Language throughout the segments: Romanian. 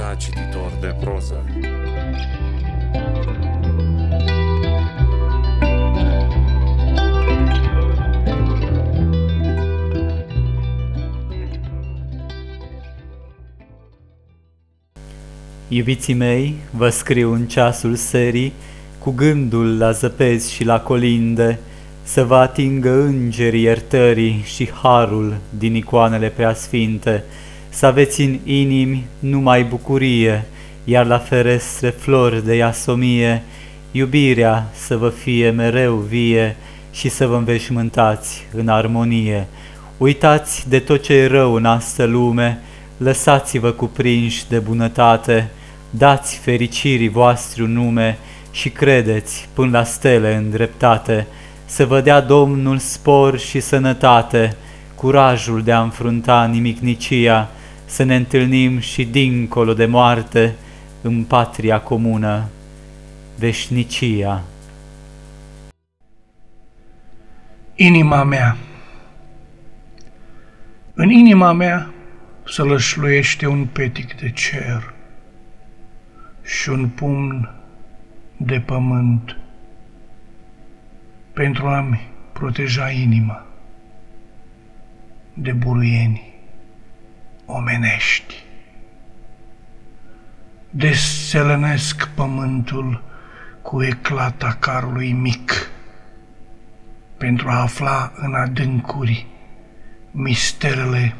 Frecvența cititor de proză. Iubiții mei, vă scriu în ceasul serii, cu gândul la zăpezi și la colinde, să vă atingă îngerii iertării și harul din icoanele preasfinte, să aveți în inimi numai bucurie, iar la ferestre flori de iasomie, iubirea să vă fie mereu vie și să vă înveșmântați în armonie. Uitați de tot ce e rău în astă lume, lăsați-vă cuprinși de bunătate, dați fericirii voastri un nume și credeți până la stele îndreptate, să vă dea Domnul spor și sănătate, curajul de a înfrunta nimicnicia, să ne întâlnim și dincolo de moarte, în patria comună, veșnicia. Inima mea În inima mea să lășluiește un petic de cer și un pumn de pământ pentru a-mi proteja inima de buruieni omenești. Deselenesc pământul cu eclata carului mic pentru a afla în adâncuri misterele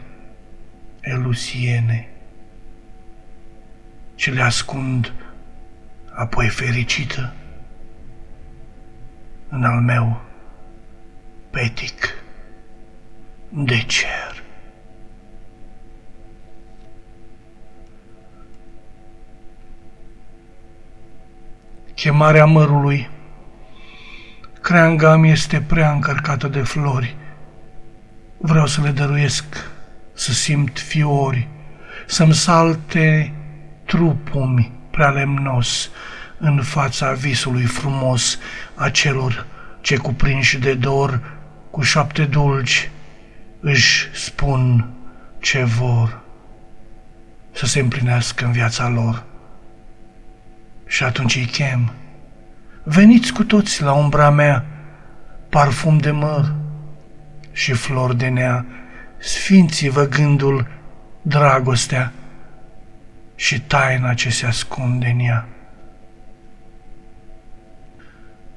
elusiene ce le ascund apoi fericită în al meu petic de cer. Chemarea mărului Creanga mi este prea încărcată de flori. Vreau să le dăruiesc, să simt fiori, să-mi salte trupul prea lemnos în fața visului frumos a celor ce cuprinși de dor cu șapte dulci își spun ce vor să se împlinească în viața lor. Și atunci îi chem. Veniți cu toți la umbra mea, parfum de măr și flori de nea, sfinții-vă gândul, dragostea și taina ce se ascunde în ea.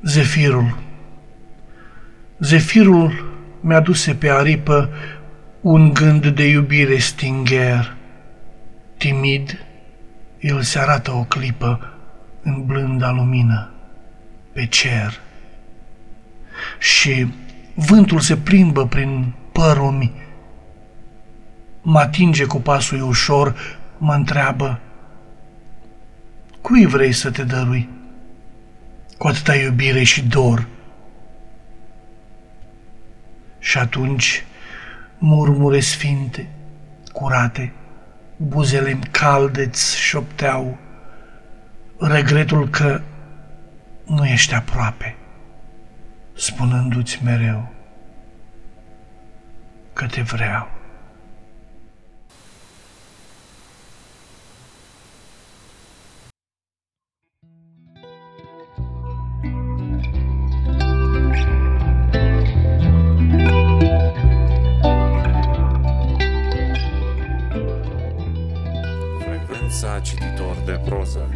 Zefirul Zefirul mi-a duse pe aripă un gând de iubire stingher. Timid, el se arată o clipă în blânda lumină pe cer. Și vântul se plimbă prin părul mi, mă atinge cu pasul ușor, mă întreabă, cui vrei să te dărui? Cu atâta iubire și dor. Și atunci murmure sfinte, curate, buzele calde șopteau, regretul că nu ești aproape, spunându-ți mereu că te vreau. Frecvența cititor de proză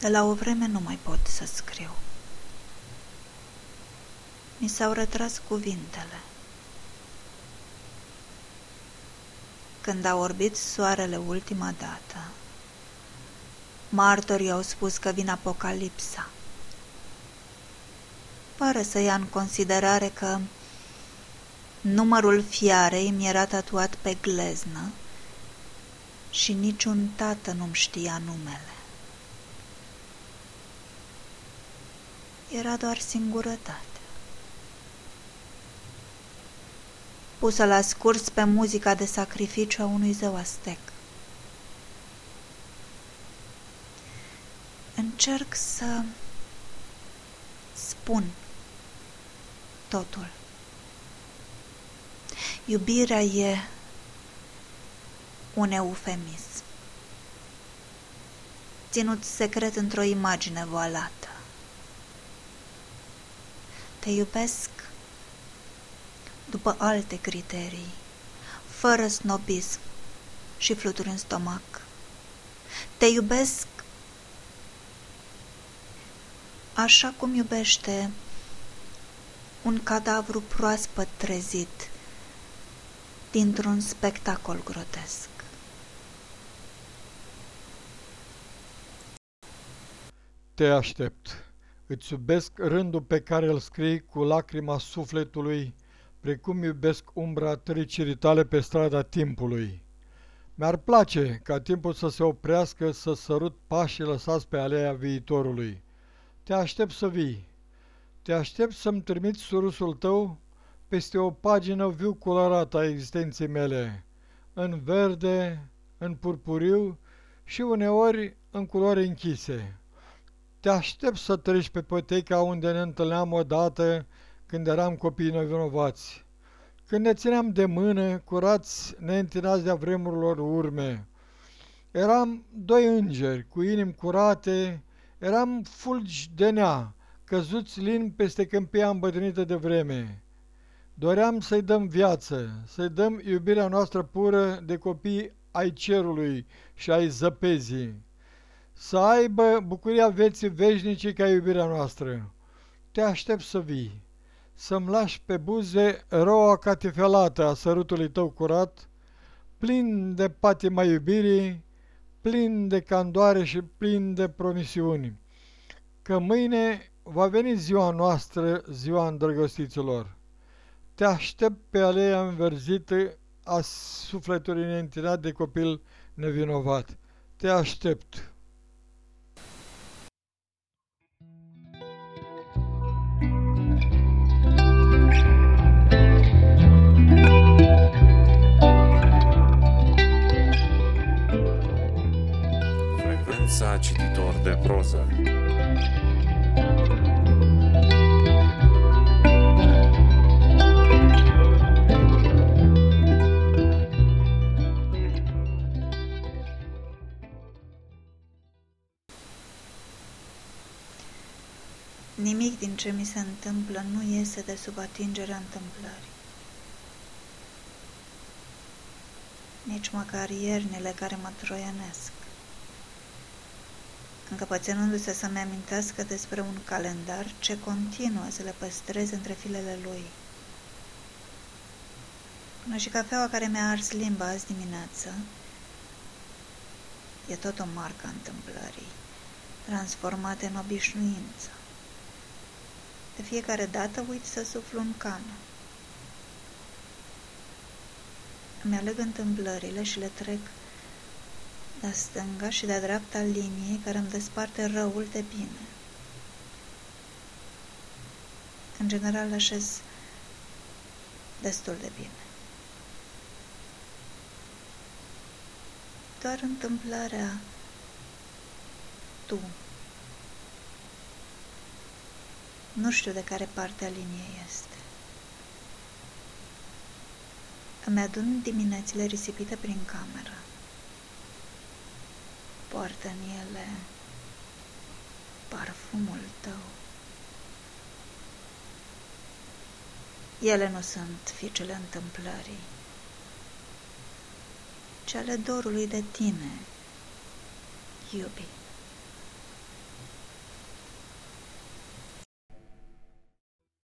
De la o vreme nu mai pot să scriu. Mi s-au retras cuvintele. Când a orbit soarele ultima dată, martorii au spus că vine apocalipsa. Pare să ia în considerare că numărul fiarei mi era tatuat pe gleznă și niciun tată nu-mi știa numele. era doar singurătate. Pusă la scurs pe muzica de sacrificiu a unui zeu astec. Încerc să spun totul. Iubirea e un eufemism, ținut secret într-o imagine voalată. Te iubesc după alte criterii, fără snobism și fluturi în stomac. Te iubesc așa cum iubește un cadavru proaspăt trezit dintr-un spectacol grotesc. Te aștept. Îți iubesc rândul pe care îl scrii cu lacrima sufletului, precum iubesc umbra trecerii tale pe strada timpului. Mi-ar place ca timpul să se oprească, să sărut pașii lăsați pe aleea viitorului. Te aștept să vii. Te aștept să-mi trimiți surusul tău peste o pagină viu colorată a existenței mele, în verde, în purpuriu și uneori în culori închise. Te aștept să treci pe poteca unde ne întâlneam odată când eram copii nevinovați. Când ne țineam de mână, curați, neîntinați de-a vremurilor urme. Eram doi îngeri cu inimi curate, eram fulgi de nea, căzuți lin peste câmpia îmbătrânită de vreme. Doream să-i dăm viață, să-i dăm iubirea noastră pură de copii ai cerului și ai zăpezii să aibă bucuria vieții veșnice ca iubirea noastră. Te aștept să vii, să-mi lași pe buze roa catifelată a sărutului tău curat, plin de patima iubirii, plin de candoare și plin de promisiuni, că mâine va veni ziua noastră, ziua îndrăgostiților. Te aștept pe aleea înverzită a sufletului neîntinat de copil nevinovat. Te aștept. De proză. Nimic din ce mi se întâmplă nu iese de sub atingerea întâmplării. Nici măcar iernile care mă troianesc încăpățânându-se să-mi amintească despre un calendar ce continuă să le păstreze între filele lui. Până și cafeaua care mi-a ars limba azi dimineață e tot o marcă a întâmplării, transformată în obișnuință. De fiecare dată uit să suflu în cană. Îmi aleg întâmplările și le trec de-a stânga și de-a dreapta liniei care îmi desparte răul de bine. În general le așez destul de bine. Doar întâmplarea tu. Nu știu de care parte a liniei este. Îmi adun diminețile risipite prin cameră poartă în ele parfumul tău. Ele nu sunt fiicele întâmplării, ci ale dorului de tine, iubi.